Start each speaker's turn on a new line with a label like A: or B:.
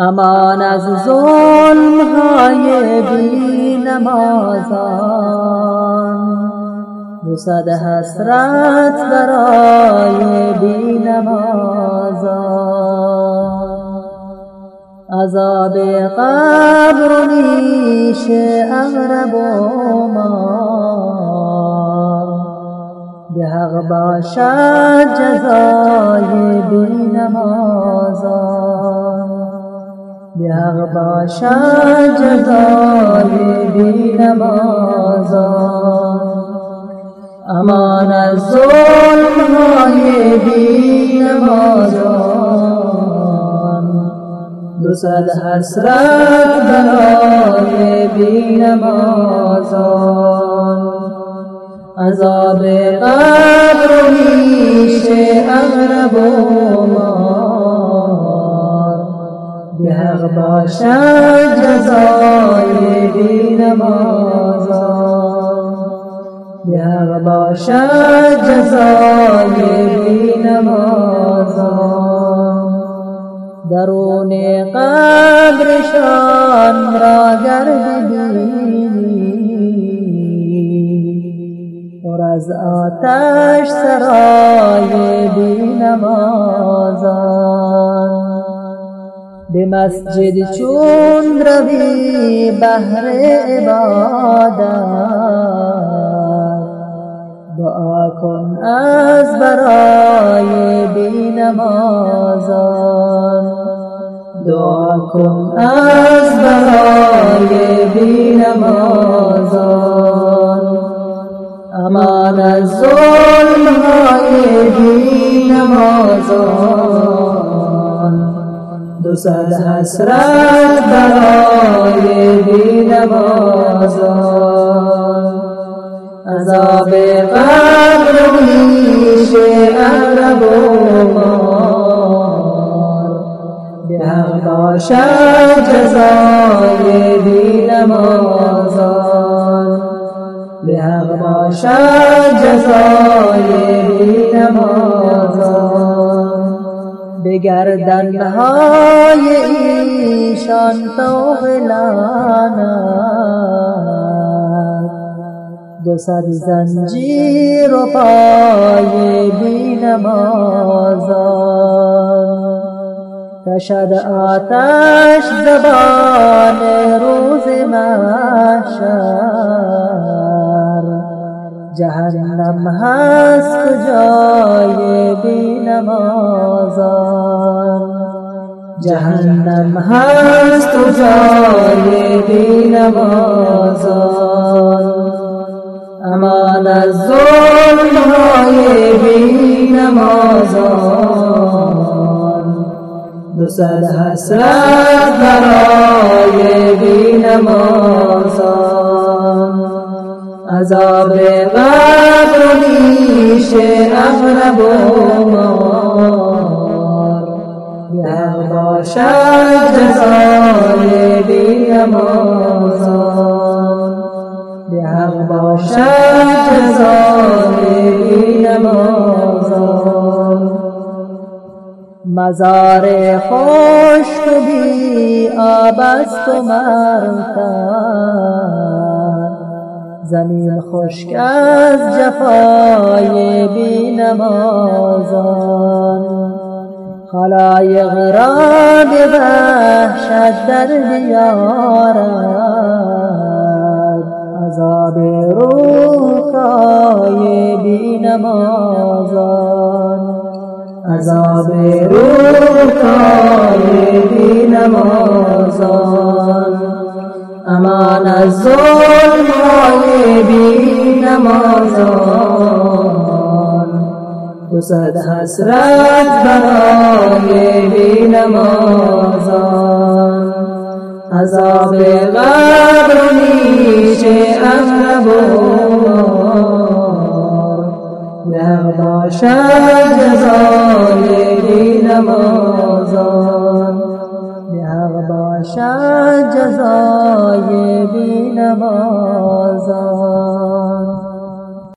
A: امان از ظلم های بی نمازان دو صد حسرت برای بی نمازان عذاب قبر و نیش اغرب و به حق باشد جزای بی نمازان به حق باشد جزای بی نمازان امان از ظلم های بی نمازان دو صد حسرت برای بی نمازان عذاب قبر و نیش اغرب باشد جزای بی نمازان به حق باشد جزای بی نمازان درون قبرشان را گر ببینی پر از آتش سرای بی نمازان به مسجد چون روی بهر عبادت. دعا کن از برای بی نمازان دعا کن از برای بی نمازان امان از ظلم های بی نمازان دو صد حسرت برای بی نمازان عذاب قبر و نیش اغرب و مار. به حق باشد جزای بی نمازان به حق باشد جزای بی نمازان به گردنهای ایشان طوق لعنت. دو صد زنجیر و پای بی نمازان کشد آتش زبان روز محشر. جهنم هست کجای بی نمازان جهنم هست کجای بی نمازان امان از ظلم های بی نمازان دو صد حسرت برای بی نمازان عذاب قبر نیش اغرب و مار. حق باشد جزای بی نمازان. حق باشد جزای بی مزار خشک و بی آب است و مرتب. زمین خشک از جفای بی نمازان خلایق را به وحشت در بیارد. عذاب روحای بی نمازان عذاب روحای بی نمازان امان از ظلم های بی نمازان دو صد حسرت برای بی نمازان عذاب قبر نیش و مار باشد جزای بی نمازان به حق باشد جزای بی نماز